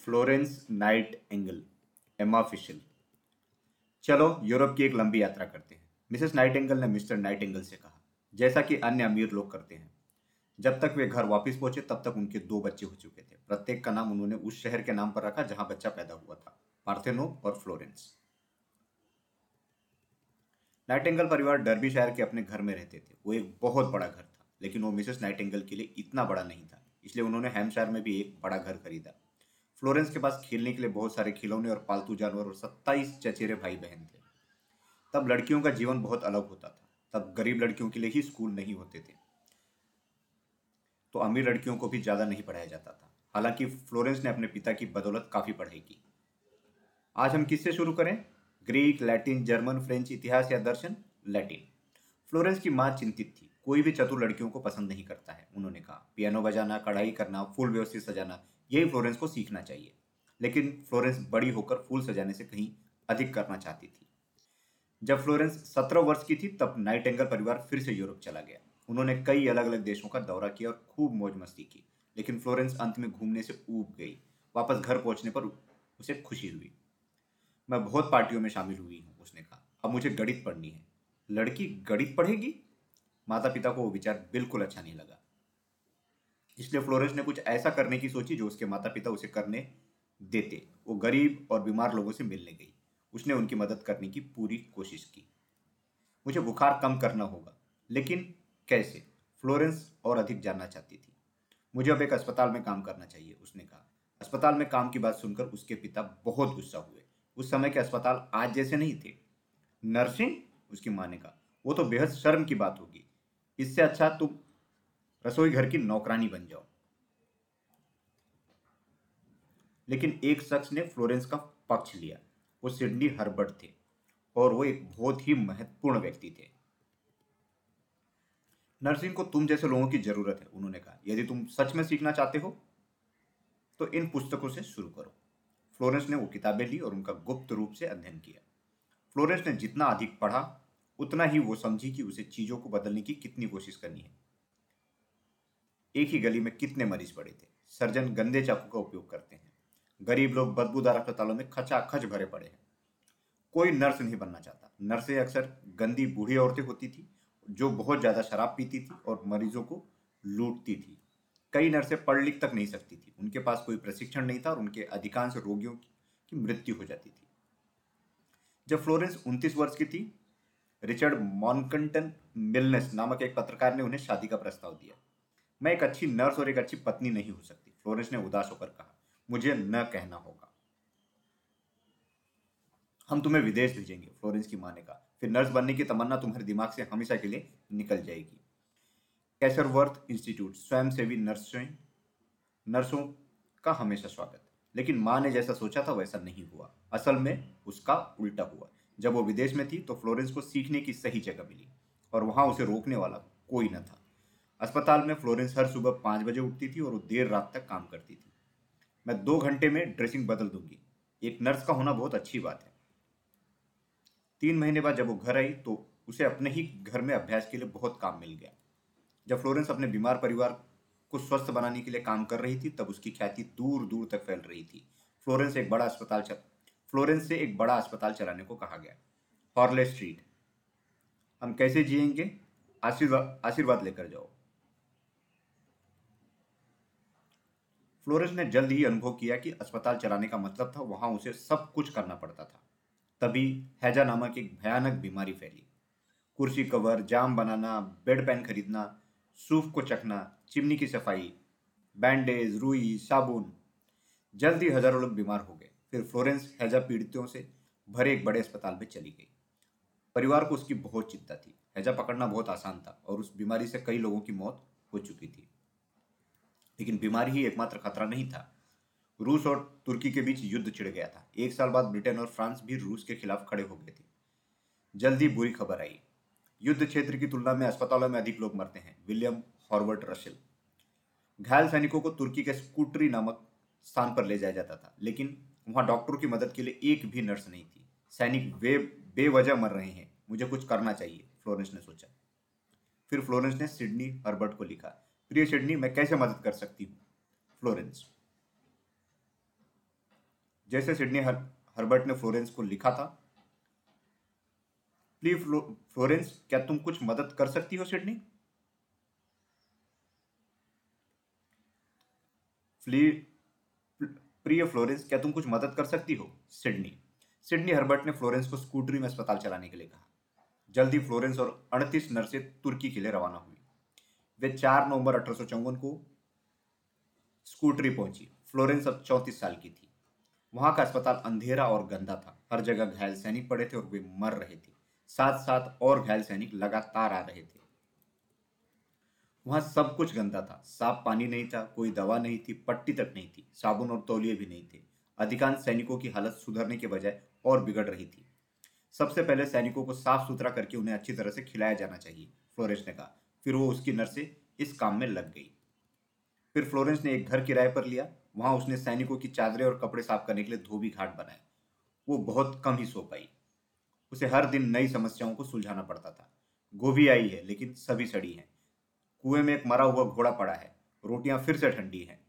Florence Nightingale Emma फिशल चलो, Europe की एक लंबी यात्रा करते हैं। मिसेस नाइट एंगल ने मिस्टर नाइट एंगल से कहा, जैसा कि अन्य अमीर लोग करते हैं। जब तक वे घर वापस पहुँचे, तब तक उनके दो बच्चे हो चुके थे। प्रत्येक का नाम उन्होंने उस शहर के नाम पर रखा, जहाँ बच्चा पैदा हुआ था, पार्थेनो और फ्लोरेंस नाइटेंगल परिवार डर्बी शहर के अपने घर में रहते थे। वो एक बहुत बड़ा घर था, लेकिन वो मिसेस नाइटेंगल के लिए इतना बड़ा नहीं था, इसलिए उन्होंने हैमशायर में भी एक बड़ा घर खरीदा। फ्लोरेंस के पास खेलने के लिए बहुत सारे खिलौने और पालतू जानवर और सत्ताईस चचेरे भाई बहन थे। तब लड़कियों का जीवन बहुत अलग होता था। तब गरीब लड़कियों के लिए ही स्कूल नहीं होते थे। तो अमीर लड़कियों को भी ज़्यादा नहीं पढ़ाया जाता था। हालाँकि फ्लोरेंस ने अपने पिता की बदौलत काफ़ी पढ़ाई की। आज हम किससे शुरू करें? ग्रीक, लैटिन, जर्मन, फ्रेंच, इतिहास या दर्शन? लैटिन। फ्लोरेंस की माँ चिंतित थी। कोई भी चतुर लड़कियों को पसंद नहीं करता है, उन्होंने कहा। पियानो बजाना, कढ़ाई करना, फूल व्यवस्थित सजाना यही फ्लोरेंस को सीखना चाहिए। लेकिन फ्लोरेंस बड़ी होकर फूल सजाने से कहीं अधिक करना चाहती थी। जब फ्लोरेंस सत्रह वर्ष की थी, तब नाइटेंगल परिवार फिर से यूरोप चला गया। उन्होंने कई अलग अलग देशों का दौरा किया और खूब मौज मस्ती की। लेकिन फ्लोरेंस अंत में घूमने से ऊब गई। वापस घर पहुँचने पर उसे खुशी हुई। मैं बहुत पार्टियों में शामिल हुई हूँ, उसने कहा। अब मुझे गणित पढ़नी है। लड़की गणित पढ़ेगी? माता पिता को वो विचार बिल्कुल अच्छा नहीं लगा। इसलिए फ्लोरेंस ने कुछ ऐसा करने की सोची जो उसके माता पिता उसे करने देते। वो गरीब और बीमार लोगों से मिलने गई। उसने उनकी मदद करने की पूरी कोशिश की। मुझे बुखार कम करना होगा, लेकिन कैसे? फ्लोरेंस और अधिक जानना चाहती थी। मुझे अब एक अस्पताल में काम करना चाहिए, उसने कहा। अस्पताल में काम की बात सुनकर उसके पिता बहुत गुस्सा हुए। उस समय के अस्पताल आज जैसे नहीं थे। नर्सिंग? उसकी माँ ने कहा। वो तो बेहद शर्म की बात होगी। इससे अच्छा तुम रसोई घर की नौकरानी बन जाओ। लेकिन एक शख्स ने फ्लोरेंस का पक्ष लिया। वो सिडनी हर्बर्ट थे और वो एक बहुत ही महत्वपूर्ण व्यक्ति थे। नर्सिंग को तुम जैसे लोगों की ज़रूरत है, उन्होंने कहा। यदि तुम सच में सीखना चाहते हो तो इन पुस्तकों से शुरू करो। फ्लोरेंस ने वो किताबें ली और उनका गुप्त रूप से अध्ययन किया। फ्लोरेंस ने जितना अधिक पढ़ा, उतना ही वो समझी कि उसे चीज़ों को बदलने की कितनी कोशिश करनी है। एक ही गली में कितने मरीज़ पड़े थे? सर्जन गंदे चाकू का उपयोग करते हैं। गरीब लोग बदबूदार अस्पतालों में खचा खच भरे पड़े हैं। कोई नर्स नहीं बनना चाहता। नर्सें अक्सर गंदी बूढ़ी औरतें होती थी, जो बहुत ज़्यादा शराब पीती थी और मरीजों को लूटती थी। कई नर्सें पढ़ लिख तक नहीं सकती थी। उनके पास कोई प्रशिक्षण नहीं था और उनके अधिकांश रोगियों की मृत्यु हो जाती थी। जब फ्लोरेंस उनतीस वर्ष की थी, रिचर्ड मॉनकंटन मिलनेस नामक एक पत्रकार ने उन्हें शादी का प्रस्ताव दिया। मैं एक अच्छी नर्स और एक अच्छी पत्नी नहीं हो सकती। फ्लोरेंस ने उदास होकर कहा, मुझे न कहना होगा। हम तुम्हें विदेश भेजेंगे फ्लोरेंस की माँ ने कहा। फिर नर्स बनने की तमन्ना तुम्हारे दिमाग से हमेशा के लिए निकल जाएगी। कैसरवर्थ इंस्टीट्यूट, स्वयंसेवी नर्सें, नर्सों का हमेशा स्वागत। लेकिन माँ ने जैसा सोचा था, वैसा नहीं हुआ। असल में उसका उल्टा हुआ। जब वो विदेश में थी तो फ्लोरेंस को सीखने की सही जगह मिली, और वहाँ उसे रोकने वाला कोई न था। अस्पताल में फ्लोरेंस हर सुबह पाँच बजे उठती थी और वो देर रात तक काम करती थी। मैं दो घंटे में ड्रेसिंग बदल दूँगी। एक नर्स का होना बहुत अच्छी बात है। तीन महीने बाद जब वो घर आई तो उसे अपने ही घर में अभ्यास के लिए बहुत काम मिल गया। जब फ्लोरेंस अपने बीमार परिवार को स्वस्थ बनाने के लिए काम कर रही थी, तब उसकी ख्याति दूर दूर तक फैल रही थी। फ्लोरेंस एक बड़ा अस्पताल चल, फ्लोरेंस से एक बड़ा अस्पताल चलाने को कहा गया। Harley Street. हम कैसे जिएँगे? आशीर्वाद आशीर्वाद लेकर जाओ। फ्लोरेंस ने जल्द ही अनुभव किया कि अस्पताल चलाने का मतलब था, वहाँ उसे सब कुछ करना पड़ता था। तभी हैजा नामक एक भयानक बीमारी फैली। कुर्सी कवर, जाम बनाना, बेड पैन खरीदना, सूफ को चखना, चिमनी की सफ़ाई, बैंडेज, रुई, साबुन। जल्द ही हज़ारों लोग बीमार हो गए। फिर फ्लोरेंस हैजा पीड़ितों से भरे एक बड़े अस्पताल में चली गई। परिवार को उसकी बहुत चिंता थी। हैजा पकड़ना बहुत आसान था और उस बीमारी से कई लोगों की मौत हो चुकी थी। लेकिन बीमारी ही एकमात्र खतरा नहीं था। रूस और तुर्की के बीच युद्ध छिड़ गया था। एक साल बाद ब्रिटेन और फ्रांस भी रूस के खिलाफ खड़े हो गए थे। जल्दी बुरी खबर आई। युद्ध क्षेत्र की तुलना में अस्पतालों में अधिक लोग मरते हैं, विलियम हॉर्वर्ड रशल। घायल सैनिकों को तुर्की के स्कूटरी नामक स्थान पर ले जाया जाता था, लेकिन वहाँ डॉक्टरों की मदद के लिए एक भी नर्स नहीं थी। सैनिक वे बेवजह मर रहे हैं। मुझे कुछ करना चाहिए, फ्लोरेंस ने सोचा। फिर फ्लोरेंस ने सिडनी हर्बर्ट को लिखा प्रिय सिडनी मैं कैसे मदद कर सकती हूँ? फ्लोरेंस। जैसे सिडनी हर, हर्बर्ट ने फ्लोरेंस को लिखा था प्लीज़ फ्लो, फ्लोरेंस क्या तुम कुछ मदद कर सकती हो सिडनी प्रिय फ्लोरेंस क्या तुम कुछ मदद कर सकती हो? सिडनी सिडनी हर्बर्ट ने फ्लोरेंस को स्कूटरी में अस्पताल चलाने के लिए कहा। जल्दी फ्लोरेंस और अड़तीस नर्सें तुर्की के लिए रवाना हुई। वे चार नवंबर अठारह सौ चौवन को स्कूटरी पहुँची। फ्लोरेंस अब चौंतीस साल की थी। वहाँ का अस्पताल अंधेरा और गंदा था। हर जगह घायल सैनिक पड़े थे और वे मर रहे थे। साथ साथ और घायल सैनिक लगातार आ रहे थे। वहाँ सब कुछ गंदा था। साफ़ पानी नहीं था, कोई दवा नहीं थी, पट्टी तक नहीं थी, साबुन और तौलिए भी नहीं थे। अधिकांश सैनिकों की हालत सुधरने के बजाय और बिगड़ रही थी। सबसे पहले सैनिकों को साफ़ सुथरा करके उन्हें अच्छी तरह से खिलाया जाना चाहिए, फ्लोरेंस ने कहा। फिर वो उसकी नर्सें इस काम में लग गई। फिर फ्लोरेंस ने एक घर किराए पर लिया। वहाँ उसने सैनिकों की चादरें और कपड़े साफ़ करने के लिए धोबी घाट बनाए वो बहुत कम ही सो पाई। उसे हर दिन नई समस्याओं को सुलझाना पड़ता था। गोभी आई है, लेकिन सभी सड़ी हैं। कुएँ में एक मरा हुआ घोड़ा पड़ा है। रोटियाँ फिर से ठंडी हैं।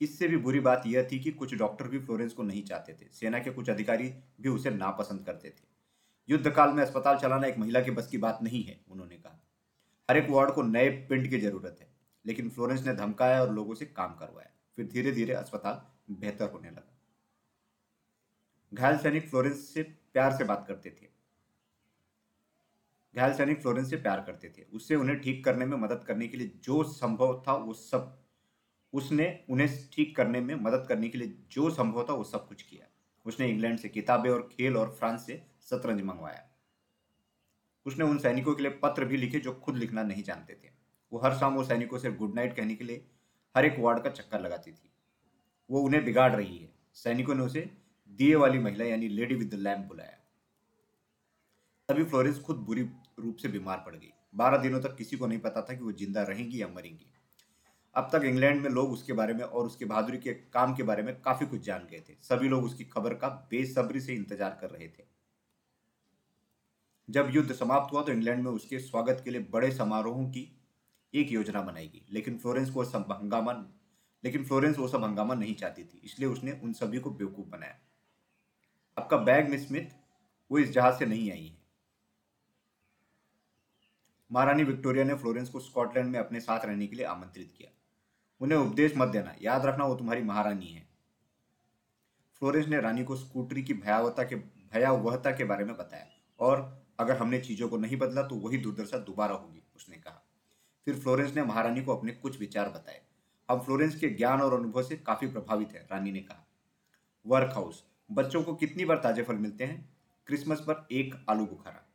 इससे भी बुरी बात यह थी कि कुछ डॉक्टर भी फ्लोरेंस को नहीं चाहते थे। सेना के कुछ अधिकारी भी उसे नापसंद करते थे। युद्ध काल में अस्पताल चलाना एक महिला के बस की बात नहीं है, उन्होंने कहा। हर एक वार्ड को नए पिंड की ज़रूरत है, लेकिन फ्लोरेंस ने धमकाया और लोगों से काम करवाया। फिर धीरे धीरे अस्पताल बेहतर होने लगा। घायल सैनिक फ्लोरेंस से प्यार से बात करते थे। घायल सैनिक फ्लोरेंस से प्यार करते थे। उससे उन्हें ठीक करने में मदद करने के लिए जो संभव था, वो सब, उसने उन्हें ठीक करने में मदद करने के लिए जो संभव था, वो सब कुछ किया। उसने इंग्लैंड से किताबें और खेल और फ्रांस से शतरंज मंगवाया। उसने उन सैनिकों के लिए पत्र भी लिखे जो खुद लिखना नहीं जानते थे। वो हर शाम वो सैनिकों से गुड नाइट कहने के लिए हर एक वार्ड का चक्कर लगाती थी। वो उन्हें बिगाड़ रही है। सैनिकों ने उसे दिए वाली महिला यानी लेडी विद द लैम्प बुलाया। तभी फ्लोरेंस खुद बुरी रूप से बीमार पड़ गई। बारह दिनों तक किसी को नहीं पता था कि वो ज़िंदा रहेंगी या मरेंगी। अब तक इंग्लैंड में लोग उसके बारे में और उसके बहादुरी के काम के बारे में काफ़ी कुछ जान गए थे। सभी लोग उसकी खबर का बेसब्री से इंतज़ार कर रहे थे। जब युद्ध समाप्त हुआ तो इंग्लैंड में उसके स्वागत के लिए बड़े समारोहों की एक योजना बनाएगी लेकिन फ्लोरेंस को सब हंगामा, लेकिन फ्लोरेंस वो सब हंगामा नहीं चाहती थी, इसलिए उसने उन सभी को बेवकूफ़ बनाया। आपका बैग मिस स्मिथ, वो इस जहाज़ से नहीं आई है। महारानी विक्टोरिया ने फ्लोरेंस को स्कॉटलैंड में अपने साथ रहने के लिए आमंत्रित किया। उन्हें उपदेश मत देना, याद रखना वो तुम्हारी महारानी है। फ्लोरेंस ने रानी को स्कूटरी की भयावता के, भयावहता के बारे में बताया और अगर हमने चीज़ों को नहीं बदला तो वही दुर्दशा दोबारा होगी, उसने कहा। फिर फ्लोरेंस ने महारानी को अपने कुछ विचार बताए। हम फ्लोरेंस के ज्ञान और अनुभव से काफ़ी प्रभावित है, रानी ने कहा। वर्क हाउस बच्चों को कितनी बार ताजे फल मिलते हैं? क्रिसमस पर एक आलू बुखारा।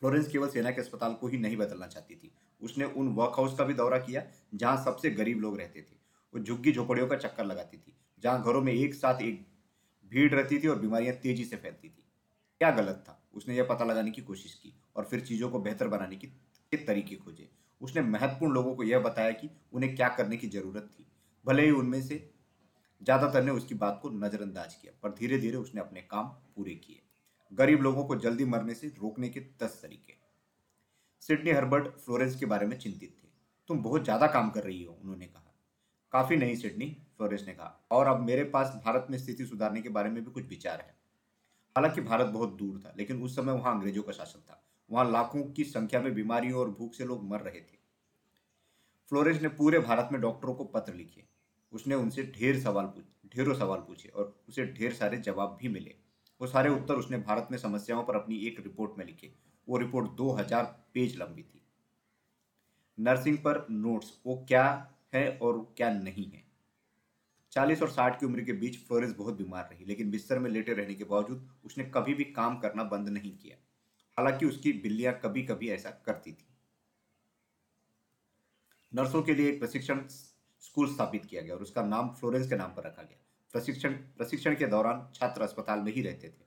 फ्लोरेंस केवल सेना के अस्पताल को ही नहीं बदलना चाहती थी। उसने उन वर्क हाउस का भी दौरा किया, जहाँ सबसे गरीब लोग रहते थे। वो झुग्गी झोपड़ियों का चक्कर लगाती थी, जहाँ घरों में एक साथ एक भीड़ रहती थी और बीमारियाँ तेज़ी से फैलती थी। क्या गलत था? उसने यह पता लगाने की कोशिश की और फिर चीज़ों को बेहतर बनाने की तरीके खोजे। उसने महत्वपूर्ण लोगों को यह बताया कि उन्हें क्या करने की ज़रूरत थी। भले ही उनमें से ज़्यादातर ने उसकी बात को नजरअंदाज किया, पर धीरे धीरे उसने अपने काम पूरे किए। गरीब लोगों को जल्दी मरने से रोकने के दस तरीके। सिडनी हर्बर्ट फ्लोरेंस के बारे में चिंतित थे। तुम बहुत ज़्यादा काम कर रही हो, उन्होंने कहा। काफ़ी नहीं सिडनी, फ्लोरेंस ने कहा। और अब मेरे पास भारत में स्थिति सुधारने के बारे में भी कुछ विचार है। हालाँकि भारत बहुत दूर था, लेकिन उस समय वहाँ अंग्रेज़ों का शासन था। वहाँ लाखों की संख्या में बीमारियों और भूख से लोग मर रहे थे। फ्लोरेंस ने पूरे भारत में डॉक्टरों को पत्र लिखे। उसने उनसे ढेर सवाल पूछे, ढेरों सवाल पूछे और उसे ढेर सारे जवाब भी मिले। वो सारे उत्तर उसने भारत में समस्याओं पर अपनी एक रिपोर्ट में लिखे। वो रिपोर्ट 2000 पेज लंबी थी। नर्सिंग पर नोट्स, वो क्या है और क्या नहीं है? चालीस और साठ की उम्र के बीच फ्लोरेंस बहुत बीमार रही, लेकिन बिस्तर में लेटे रहने के बावजूद उसने कभी भी काम करना बंद नहीं किया। हालाँकि उसकी बिल्लियाँ कभी कभी ऐसा करती थी। नर्सों के लिए एक प्रशिक्षण स्कूल स्थापित किया गया और उसका नाम फ्लोरेंस के नाम पर रखा गया। प्रशिक्षण प्रशिक्षण के दौरान छात्र अस्पताल में ही रहते थे।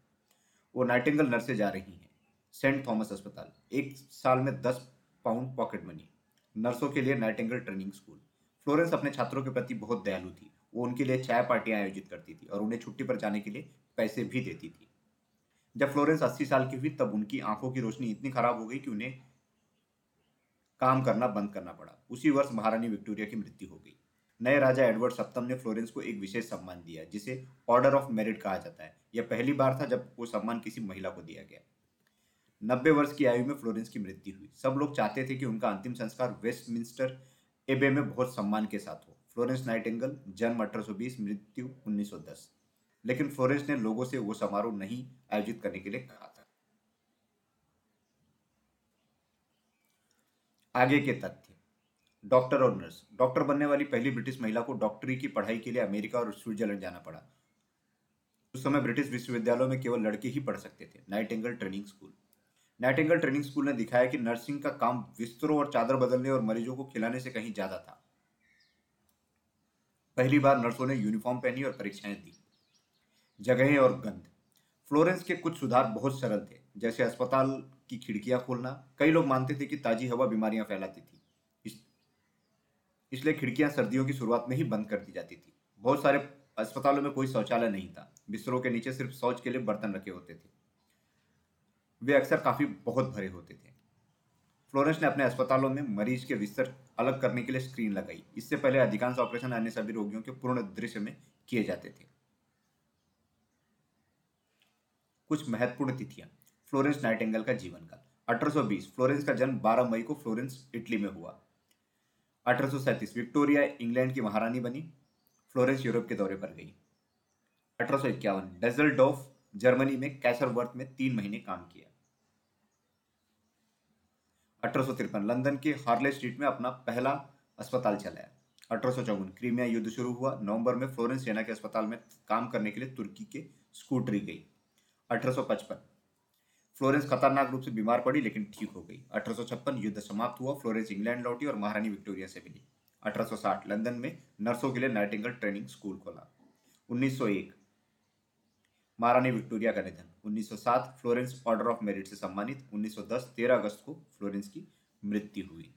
वो नाइटिंगल नर्से जा रही हैं, सेंट थॉमस अस्पताल। एक साल में दस पाउंड पॉकेट मनी। नर्सों के लिए नाइटिंगल ट्रेनिंग स्कूल। फ्लोरेंस अपने छात्रों के प्रति बहुत दयालु थी। वो उनके लिए चाय पार्टियाँ आयोजित करती थी और उन्हें छुट्टी पर जाने के लिए पैसे भी देती थी। जब फ्लोरेंस अस्सी साल की हुई तब उनकी आँखों की रोशनी इतनी खराब हो गई कि उन्हें काम करना बंद करना पड़ा। उसी वर्ष महारानी विक्टोरिया की मृत्यु हो गई। नए राजा एडवर्ड सप्तम ने फ्लोरेंस को एक विशेष सम्मान दिया, जिसे ऑर्डर ऑफ़ मेरिट कहा जाता है। यह पहली बार था जब वो सम्मान किसी महिला को दिया गया। नब्बे वर्ष की आयु में फ्लोरेंस की मृत्यु हुई। सब लोग चाहते थे कि उनका अंतिम संस्कार वेस्टमिंस्टर एबे में बहुत सम्मान के साथ हो। फ्लोरेंस नाइटेंगल, जन्म 1820 मृत्यु 1910 लेकिन फ्लोरेंस ने लोगों से वो समारोह नहीं आयोजित करने के लिए कहा था। आगे के तथ्य। डॉक्टर और नर्स। डॉक्टर बनने वाली पहली ब्रिटिश महिला को डॉक्टरी की पढ़ाई के लिए अमेरिका और स्विट्जरलैंड जाना पड़ा। उस समय ब्रिटिश विश्वविद्यालयों में केवल लड़के ही पढ़ सकते थे। Nightingale training school. Nightingale training school ने दिखाया कि नर्सिंग का काम बिस्तरों और चादर बदलने और मरीजों को खिलाने से कहीं ज़्यादा था। पहली बार नर्सों ने यूनिफॉर्म पहनी और परीक्षाएँ दी। जगहें और गंध। फ्लोरेंस के कुछ सुधार बहुत सरल थे जैसे अस्पताल की खिड़कियाँ खोलना। कई लोग मानते थे कि ताजी हवा बीमारियाँ फैलाती थी। इस, इसलिए खिड़कियाँ सर्दियों की शुरुआत में ही बंद कर दी जाती थी। बहुत सारे अस्पतालों में कोई शौचालय नहीं था। बिस्तरों के नीचे सिर्फ़ शौच के लिए बर्तन रखे होते थे। वे अक्सर काफ़ी बहुत भरे होते थे। फ्लोरेंस ने अपने अस्पतालों में मरीज़ के बिस्तर अलग करने के लिए स्क्रीन लगाई। इससे पहले अधिकांश ऑपरेशन अन्य सभी रोगियों के पूर्ण दृश्य में किए जाते थे। कुछ महत्वपूर्ण तिथियाँ। फ्लोरेंस नाइटेंगल का जीवन काल 1820 फ्लोरेंस का जन्म 12 मई को फ्लोरेंस, इटली में हुआ। अठारह सौ सैंतीस, विक्टोरिया, इंग्लैंड की महारानी बनी। फ्लोरेंस यूरोप के दौरे पर गई। अठारह सौ जर्मनी में कैसरवर्थ में तीन महीने काम किया। अठारह सौ तिरपन, लंदन के हार्ले स्ट्रीट में अपना पहला अस्पताल चलाया अठारह सौ चौवन, क्रीमिया युद्ध शुरू हुआ। नवंबर में फ्लोरेंस सेना के अस्पताल में काम करने के लिए तुर्की के स्कूटरी गई। 1855 फ्लोरेंस खतरनाक रूप से बीमार पड़ी, लेकिन ठीक हो गई। अठारह सौ छप्पन, युद्ध समाप्त हुआ, फ्लोरेंस इंग्लैंड लौटी और महारानी विक्टोरिया से मिली। 1860 लंदन में नर्सों के लिए नाइटिंगल ट्रेनिंग स्कूल खोला। 1901 महारानी विक्टोरिया का निधन। 1907 फ्लोरेंस ऑर्डर ऑफ़ मेरिट से सम्मानित। 1910 13 अगस्त को फ्लोरेंस की मृत्यु हुई।